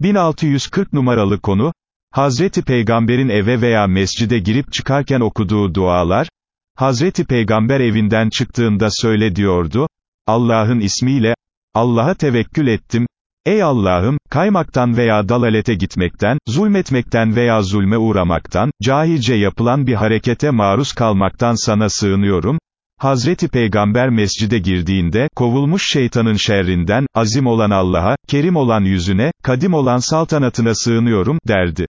1640 numaralı konu, Hazreti Peygamber'in eve veya mescide girip çıkarken okuduğu dualar, Hazreti Peygamber evinden çıktığında söyle diyordu, Allah'ın ismiyle, Allah'a tevekkül ettim, Ey Allah'ım, kaymaktan veya dalalete gitmekten, zulmetmekten veya zulme uğramaktan, cahilce yapılan bir harekete maruz kalmaktan sana sığınıyorum, Hazreti Peygamber mescide girdiğinde, kovulmuş şeytanın şerrinden, azim olan Allah'a, kerim olan yüzüne, kadim olan saltanatına sığınıyorum, derdi.